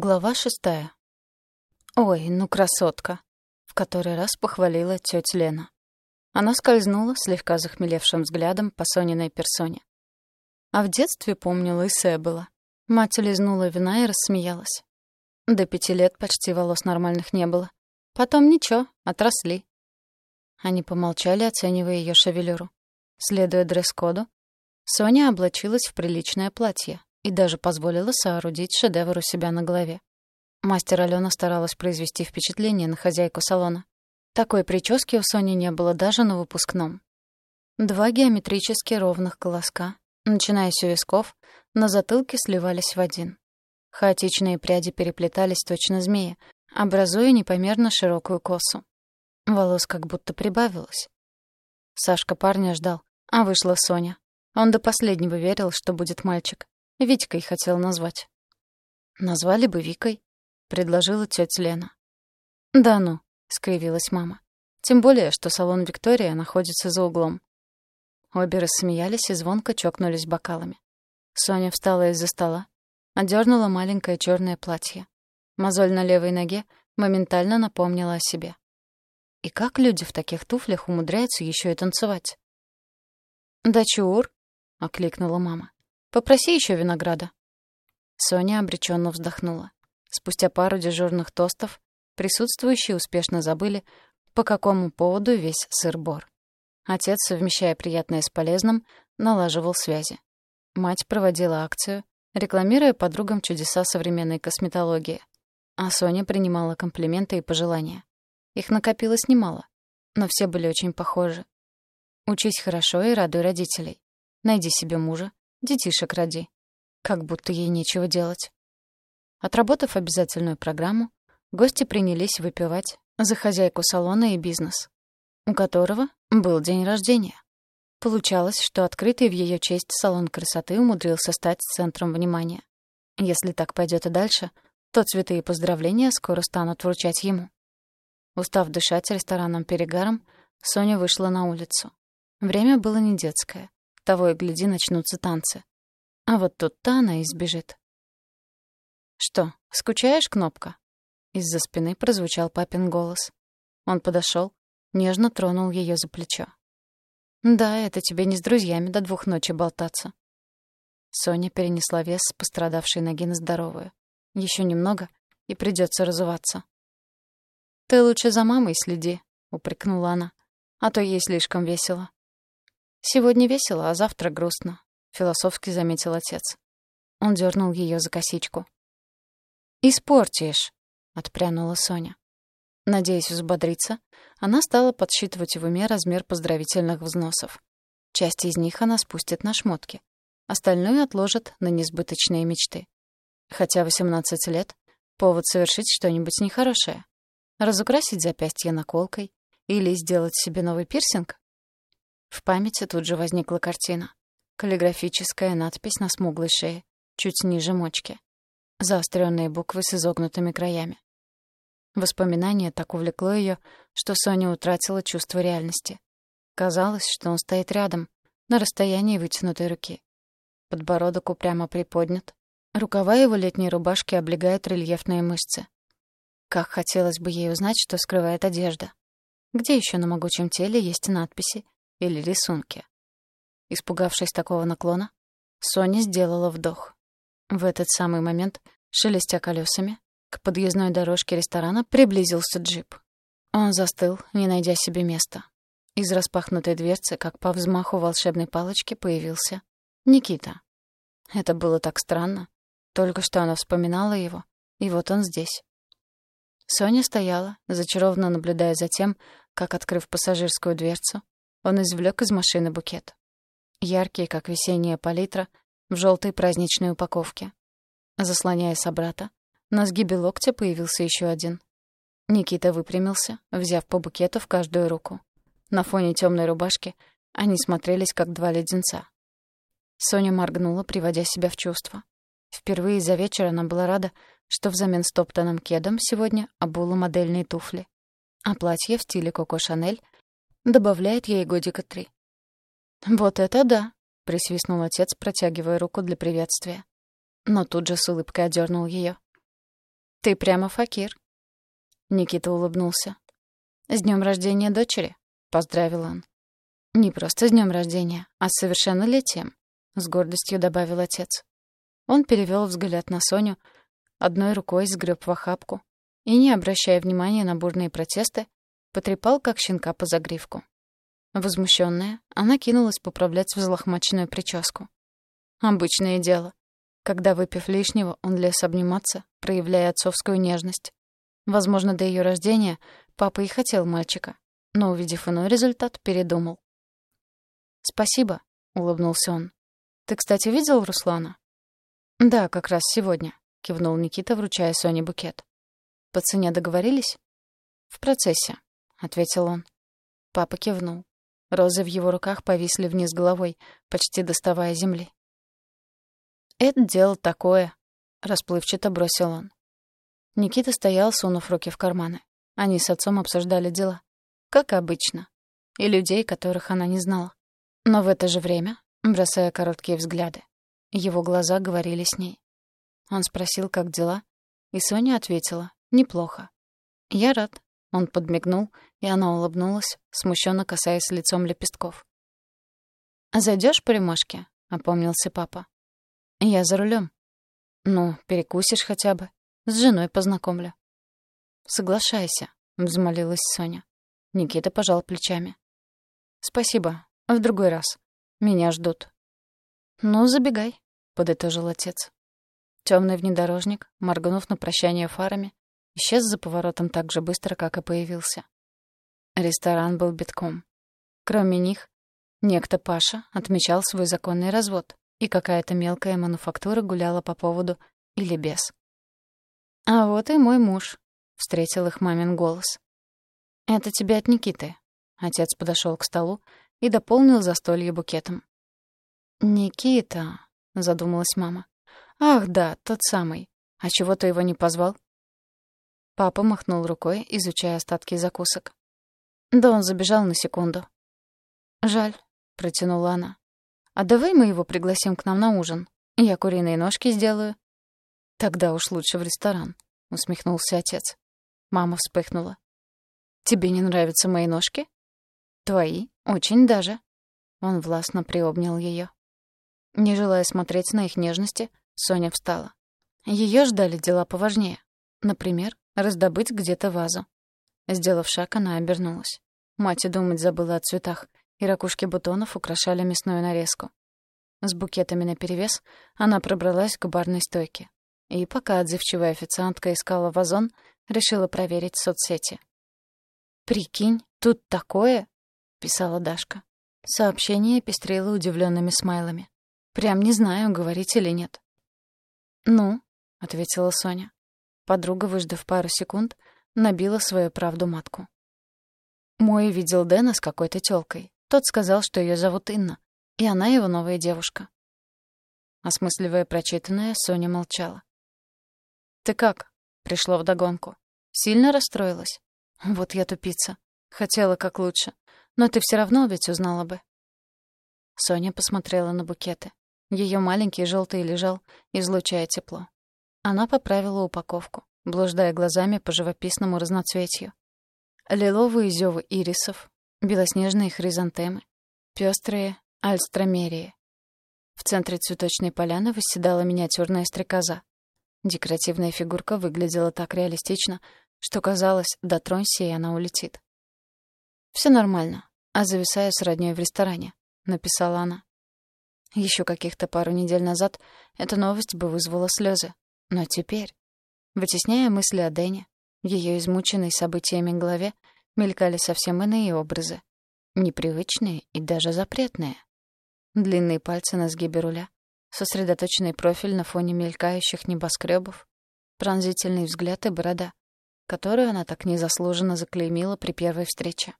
Глава шестая. «Ой, ну красотка!» — в который раз похвалила тётя Лена. Она скользнула слегка захмелевшим взглядом по Сониной персоне. А в детстве, помню, лысая была. Мать лизнула вина и рассмеялась. До пяти лет почти волос нормальных не было. Потом ничего, отросли. Они помолчали, оценивая её шевелюру. Следуя дресс-коду, Соня облачилась в приличное платье, и даже позволила соорудить шедевр у себя на голове. Мастер Алена старалась произвести впечатление на хозяйку салона. Такой прически у Сони не было даже на выпускном. Два геометрически ровных колоска, начиная с висков, на затылке сливались в один. Хаотичные пряди переплетались точно змеи, образуя непомерно широкую косу. Волос как будто прибавилось. Сашка парня ждал, а вышла Соня. Он до последнего верил, что будет мальчик. Витькой хотел назвать. Назвали бы Викой, предложила тетя Лена. Да ну, скривилась мама. Тем более, что салон Виктория находится за углом. Обе рассмеялись и звонко чокнулись бокалами. Соня встала из-за стола, одернула маленькое черное платье. Мозоль на левой ноге моментально напомнила о себе. И как люди в таких туфлях умудряются еще и танцевать? «Дачур!» — окликнула мама. Попроси еще винограда». Соня обреченно вздохнула. Спустя пару дежурных тостов присутствующие успешно забыли, по какому поводу весь сыр-бор. Отец, совмещая приятное с полезным, налаживал связи. Мать проводила акцию, рекламируя подругам чудеса современной косметологии. А Соня принимала комплименты и пожелания. Их накопилось немало, но все были очень похожи. Учись хорошо и радуй родителей. Найди себе мужа, Детишек ради. Как будто ей нечего делать. Отработав обязательную программу, гости принялись выпивать за хозяйку салона и бизнес, у которого был день рождения. Получалось, что открытый в ее честь салон красоты умудрился стать центром внимания. Если так пойдет и дальше, то цветы и поздравления скоро станут вручать ему. Устав дышать ресторанным перегаром, Соня вышла на улицу. Время было не детское. Того и гляди, начнутся танцы. А вот тут-то она избежит. «Что, скучаешь, Кнопка?» Из-за спины прозвучал папин голос. Он подошел, нежно тронул ее за плечо. «Да, это тебе не с друзьями до двух ночи болтаться». Соня перенесла вес с пострадавшей ноги на здоровую. Еще немного, и придется разуваться. «Ты лучше за мамой следи», — упрекнула она. «А то ей слишком весело. «Сегодня весело, а завтра грустно», — философски заметил отец. Он дернул ее за косичку. «Испортишь», — отпрянула Соня. Надеясь взбодриться, она стала подсчитывать в уме размер поздравительных взносов. Часть из них она спустит на шмотки, остальную отложит на несбыточные мечты. Хотя 18 лет — повод совершить что-нибудь нехорошее. Разукрасить запястье наколкой или сделать себе новый пирсинг в памяти тут же возникла картина. Каллиграфическая надпись на смуглой шее, чуть ниже мочки. Заостренные буквы с изогнутыми краями. Воспоминание так увлекло ее, что Соня утратила чувство реальности. Казалось, что он стоит рядом, на расстоянии вытянутой руки. Подбородок упрямо приподнят. Рукава его летней рубашки облегают рельефные мышцы. Как хотелось бы ей узнать, что скрывает одежда. Где еще на могучем теле есть надписи, или рисунки. Испугавшись такого наклона, Соня сделала вдох. В этот самый момент, шелестя колесами, к подъездной дорожке ресторана приблизился джип. Он застыл, не найдя себе места. Из распахнутой дверцы, как по взмаху волшебной палочки, появился Никита. Это было так странно. Только что она вспоминала его, и вот он здесь. Соня стояла, зачарованно наблюдая за тем, как, открыв пассажирскую дверцу, он извлек из машины букет. Яркий, как весенняя палитра, в желтой праздничной упаковке. Заслоняя собрата, на сгибе локтя появился еще один. Никита выпрямился, взяв по букету в каждую руку. На фоне темной рубашки они смотрелись, как два леденца. Соня моргнула, приводя себя в чувство. Впервые за вечер она была рада, что взамен стоптанным кедом сегодня обула модельные туфли. А платье в стиле Коко Шанель Добавляет ей годика три. «Вот это да!» — присвистнул отец, протягивая руку для приветствия. Но тут же с улыбкой одернул ее. Ты прямо факир». Никита улыбнулся. «С днем рождения дочери», — поздравил он. «Не просто с днем рождения, а с совершеннолетием», — с гордостью добавил отец. Он перевел взгляд на Соню, одной рукой сгреб в охапку и, не обращая внимания на бурные протесты, потрепал, как щенка по загривку. Возмущенная, она кинулась поправлять взлохмаченную прическу. Обычное дело. Когда, выпив лишнего, он лез обниматься, проявляя отцовскую нежность. Возможно, до ее рождения папа и хотел мальчика, но, увидев иной результат, передумал. «Спасибо», — улыбнулся он. «Ты, кстати, видел Руслана?» «Да, как раз сегодня», — кивнул Никита, вручая Соне букет. «По цене договорились?» «В процессе», — ответил он. Папа кивнул. Розы в его руках повисли вниз головой, почти доставая земли. «Это дело такое», — расплывчато бросил он. Никита стоял, сунув руки в карманы. Они с отцом обсуждали дела. Как обычно. И людей, которых она не знала. Но в это же время, бросая короткие взгляды, его глаза говорили с ней. Он спросил, как дела, и Соня ответила «неплохо». «Я рад». Он подмигнул, и она улыбнулась, смущенно касаясь лицом лепестков. «Зайдёшь по ремашке?» — опомнился папа. «Я за рулем. «Ну, перекусишь хотя бы. С женой познакомлю». «Соглашайся», — взмолилась Соня. Никита пожал плечами. «Спасибо. В другой раз. Меня ждут». «Ну, забегай», — подытожил отец. Темный внедорожник, моргнув на прощание фарами, исчез за поворотом так же быстро, как и появился. Ресторан был битком. Кроме них, некто Паша отмечал свой законный развод, и какая-то мелкая мануфактура гуляла по поводу или без. «А вот и мой муж», — встретил их мамин голос. «Это тебе от Никиты». Отец подошел к столу и дополнил застолье букетом. «Никита», — задумалась мама. «Ах, да, тот самый. А чего ты его не позвал?» Папа махнул рукой, изучая остатки закусок. Да он забежал на секунду. «Жаль», — протянула она. А давай мы его пригласим к нам на ужин. Я куриные ножки сделаю». «Тогда уж лучше в ресторан», — усмехнулся отец. Мама вспыхнула. «Тебе не нравятся мои ножки?» «Твои? Очень даже». Он властно приобнял ее. Не желая смотреть на их нежности, Соня встала. Ее ждали дела поважнее. Например, раздобыть где-то вазу. Сделав шаг, она обернулась. Мать и думать забыла о цветах, и ракушки бутонов украшали мясную нарезку. С букетами наперевес она пробралась к барной стойке. И пока отзывчивая официантка искала вазон, решила проверить соцсети. «Прикинь, тут такое!» — писала Дашка. Сообщение пестрело удивленными смайлами. «Прям не знаю, говорить или нет». «Ну?» — ответила Соня. Подруга, выждав пару секунд, набила свою правду матку. Мой видел Дэна с какой-то тёлкой. Тот сказал, что ее зовут Инна, и она его новая девушка. Осмысливая прочитанное, Соня молчала. «Ты как?» — пришло вдогонку. «Сильно расстроилась?» «Вот я тупица. Хотела как лучше. Но ты все равно ведь узнала бы». Соня посмотрела на букеты. Ее маленький желтый лежал, излучая тепло. Она поправила упаковку, блуждая глазами по живописному разноцветью. Лиловые зёвы ирисов, белоснежные хризантемы, пестрые альстромерии. В центре цветочной поляны восседала миниатюрная стрекоза. Декоративная фигурка выглядела так реалистично, что казалось, дотронься, и она улетит. Все нормально, а зависаю с роднёй в ресторане», — написала она. Еще каких-то пару недель назад эта новость бы вызвала слезы, но теперь, вытесняя мысли о Дэне, ее измученной событиями голове, мелькали совсем иные образы. Непривычные и даже запретные. Длинные пальцы на сгибе руля, сосредоточенный профиль на фоне мелькающих небоскребов, пронзительный взгляд и борода, которую она так незаслуженно заклеймила при первой встрече.